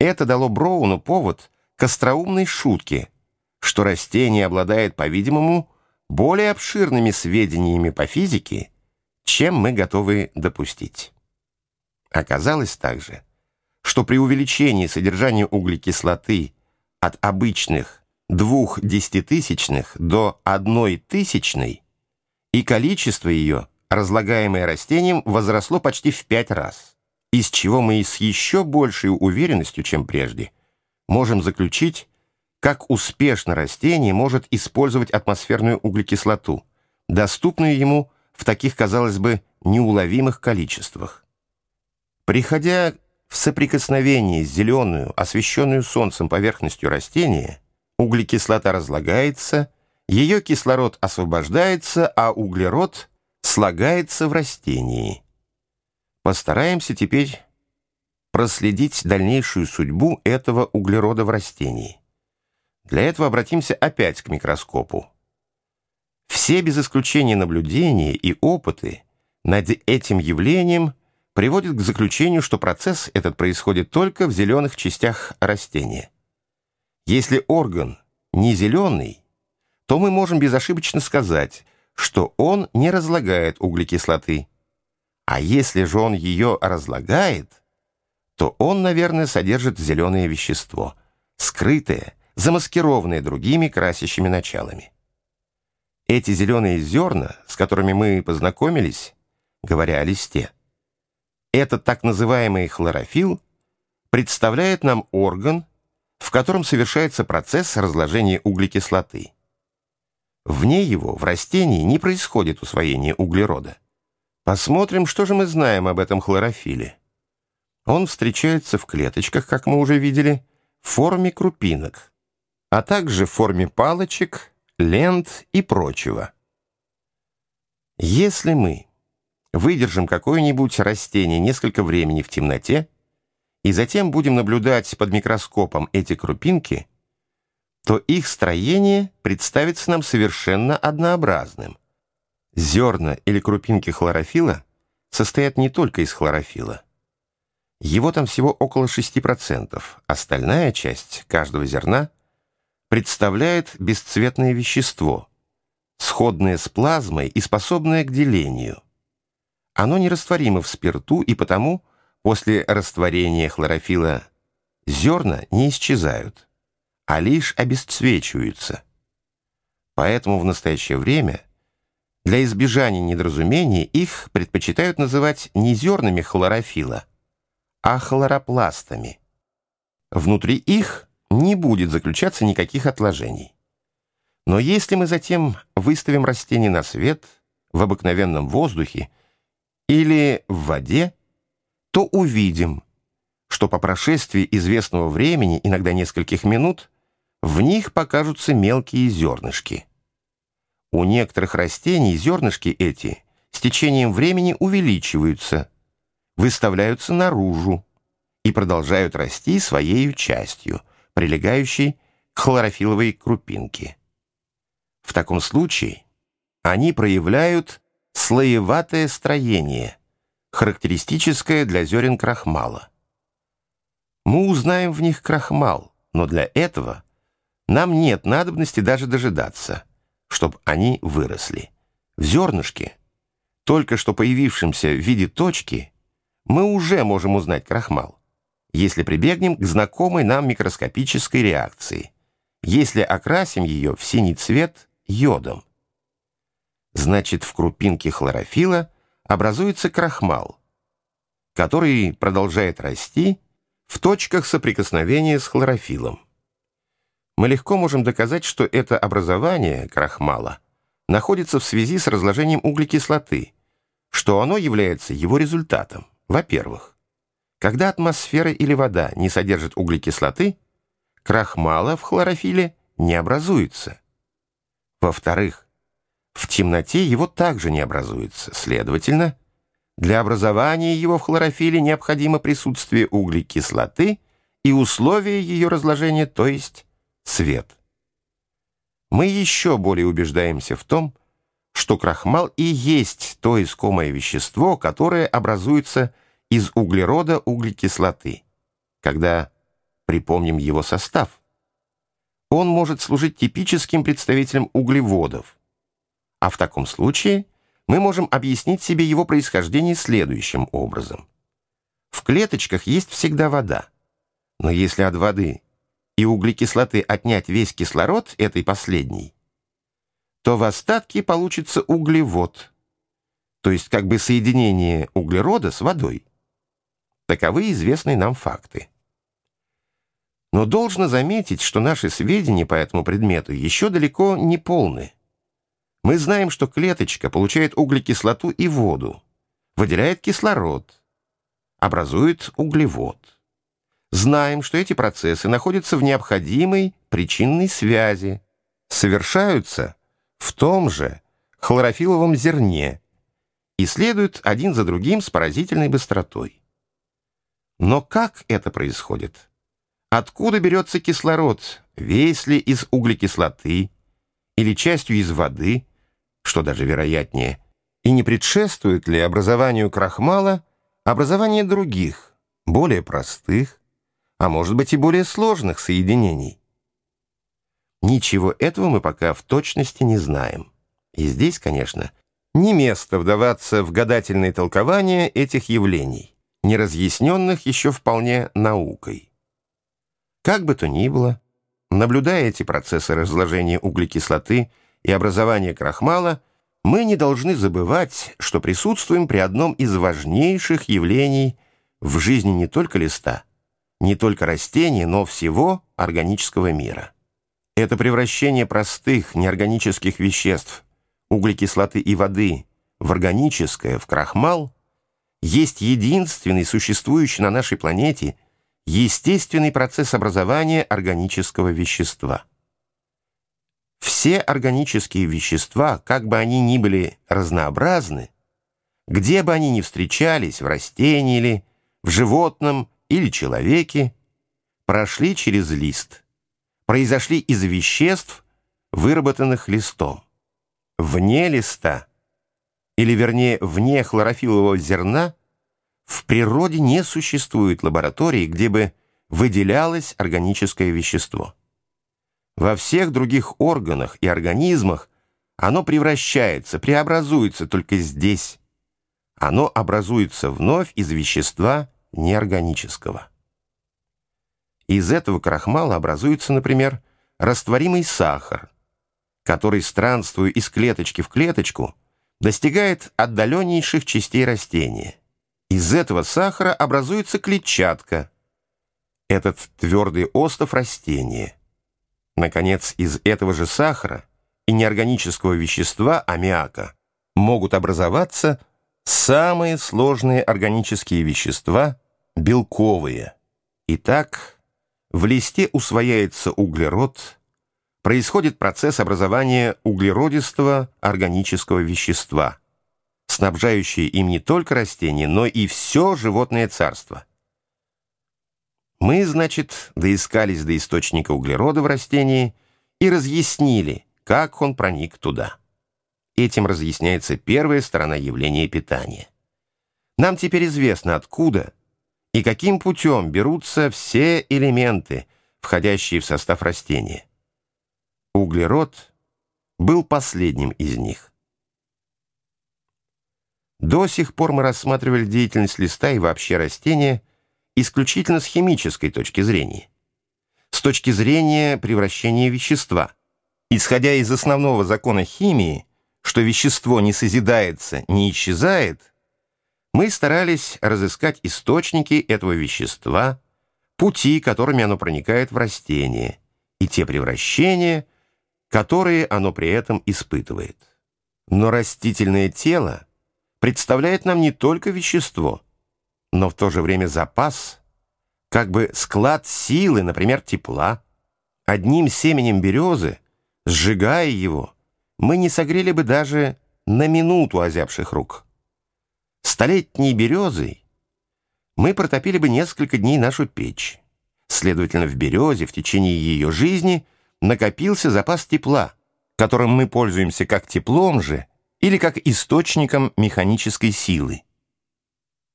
Это дало Броуну повод к остроумной шутке, что растение обладает, по-видимому, более обширными сведениями по физике, чем мы готовы допустить. Оказалось также, что при увеличении содержания углекислоты от обычных двух десятитысячных до одной тысячной и количество ее, разлагаемое растением, возросло почти в пять раз, из чего мы с еще большей уверенностью, чем прежде, можем заключить, как успешно растение может использовать атмосферную углекислоту, доступную ему в таких, казалось бы, неуловимых количествах. Приходя в соприкосновение с зеленую, освещенную солнцем поверхностью растения, углекислота разлагается, ее кислород освобождается, а углерод слагается в растении. Постараемся теперь проследить дальнейшую судьбу этого углерода в растении. Для этого обратимся опять к микроскопу. Все без исключения наблюдения и опыты над этим явлением приводят к заключению, что процесс этот происходит только в зеленых частях растения. Если орган не зеленый, то мы можем безошибочно сказать, что он не разлагает углекислоты. А если же он ее разлагает, то он, наверное, содержит зеленое вещество, скрытое, замаскированные другими красящими началами. Эти зеленые зерна, с которыми мы познакомились, говоря о листе, этот так называемый хлорофилл представляет нам орган, в котором совершается процесс разложения углекислоты. Вне его в растении не происходит усвоение углерода. Посмотрим, что же мы знаем об этом хлорофиле. Он встречается в клеточках, как мы уже видели, в форме крупинок, а также в форме палочек, лент и прочего. Если мы выдержим какое-нибудь растение несколько времени в темноте и затем будем наблюдать под микроскопом эти крупинки, то их строение представится нам совершенно однообразным. Зерна или крупинки хлорофила состоят не только из хлорофила. Его там всего около 6%, остальная часть каждого зерна представляет бесцветное вещество, сходное с плазмой и способное к делению. Оно нерастворимо в спирту, и потому после растворения хлорофила зерна не исчезают, а лишь обесцвечиваются. Поэтому в настоящее время для избежания недоразумений их предпочитают называть не зернами хлорофила, а хлоропластами. Внутри их не будет заключаться никаких отложений. Но если мы затем выставим растение на свет в обыкновенном воздухе или в воде, то увидим, что по прошествии известного времени, иногда нескольких минут, в них покажутся мелкие зернышки. У некоторых растений зернышки эти с течением времени увеличиваются, выставляются наружу и продолжают расти своей частью – прилегающей к хлорофиловой крупинке. В таком случае они проявляют слоеватое строение, характеристическое для зерен крахмала. Мы узнаем в них крахмал, но для этого нам нет надобности даже дожидаться, чтобы они выросли. В зернышке, только что появившемся в виде точки, мы уже можем узнать крахмал если прибегнем к знакомой нам микроскопической реакции, если окрасим ее в синий цвет йодом. Значит, в крупинке хлорофила образуется крахмал, который продолжает расти в точках соприкосновения с хлорофилом. Мы легко можем доказать, что это образование крахмала находится в связи с разложением углекислоты, что оно является его результатом, во-первых. Когда атмосфера или вода не содержит углекислоты, крахмала в хлорофиле не образуется. Во-вторых, в темноте его также не образуется. Следовательно, для образования его в хлорофиле необходимо присутствие углекислоты и условия ее разложения, то есть свет. Мы еще более убеждаемся в том, что крахмал и есть то искомое вещество, которое образуется из углерода углекислоты, когда припомним его состав. Он может служить типическим представителем углеводов. А в таком случае мы можем объяснить себе его происхождение следующим образом. В клеточках есть всегда вода. Но если от воды и углекислоты отнять весь кислород этой последней, то в остатке получится углевод, то есть как бы соединение углерода с водой. Таковы известные нам факты. Но должно заметить, что наши сведения по этому предмету еще далеко не полны. Мы знаем, что клеточка получает углекислоту и воду, выделяет кислород, образует углевод. Знаем, что эти процессы находятся в необходимой причинной связи, совершаются в том же хлорофиловом зерне и следуют один за другим с поразительной быстротой. Но как это происходит? Откуда берется кислород, весь ли из углекислоты или частью из воды, что даже вероятнее, и не предшествует ли образованию крахмала образование других, более простых, а может быть и более сложных соединений? Ничего этого мы пока в точности не знаем. И здесь, конечно, не место вдаваться в гадательные толкования этих явлений, не разъясненных еще вполне наукой. Как бы то ни было, наблюдая эти процессы разложения углекислоты и образования крахмала, мы не должны забывать, что присутствуем при одном из важнейших явлений в жизни не только листа, не только растений, но всего органического мира. Это превращение простых неорганических веществ, углекислоты и воды, в органическое, в крахмал, есть единственный существующий на нашей планете – естественный процесс образования органического вещества. Все органические вещества, как бы они ни были разнообразны, где бы они ни встречались, в растении или в животном или человеке, прошли через лист, произошли из веществ, выработанных листом. Вне листа, или вернее вне хлорофилового зерна, в природе не существует лаборатории, где бы выделялось органическое вещество. Во всех других органах и организмах оно превращается, преобразуется только здесь. Оно образуется вновь из вещества неорганического. Из этого крахмала образуется, например, растворимый сахар, который, странствуя из клеточки в клеточку, достигает отдаленнейших частей растения. Из этого сахара образуется клетчатка, этот твердый остов растения. Наконец, из этого же сахара и неорганического вещества аммиака могут образоваться самые сложные органические вещества – белковые. Итак, в листе усвояется углерод, происходит процесс образования углеродистого органического вещества – снабжающие им не только растения, но и все животное царство. Мы, значит, доискались до источника углерода в растении и разъяснили, как он проник туда. Этим разъясняется первая сторона явления питания. Нам теперь известно, откуда и каким путем берутся все элементы, входящие в состав растения. Углерод был последним из них. До сих пор мы рассматривали деятельность листа и вообще растения исключительно с химической точки зрения. С точки зрения превращения вещества. Исходя из основного закона химии, что вещество не созидается, не исчезает, мы старались разыскать источники этого вещества, пути, которыми оно проникает в растение, и те превращения, которые оно при этом испытывает. Но растительное тело — представляет нам не только вещество, но в то же время запас, как бы склад силы, например, тепла. Одним семенем березы, сжигая его, мы не согрели бы даже на минуту озябших рук. Столетней березой мы протопили бы несколько дней нашу печь. Следовательно, в березе в течение ее жизни накопился запас тепла, которым мы пользуемся как теплом же, или как источником механической силы.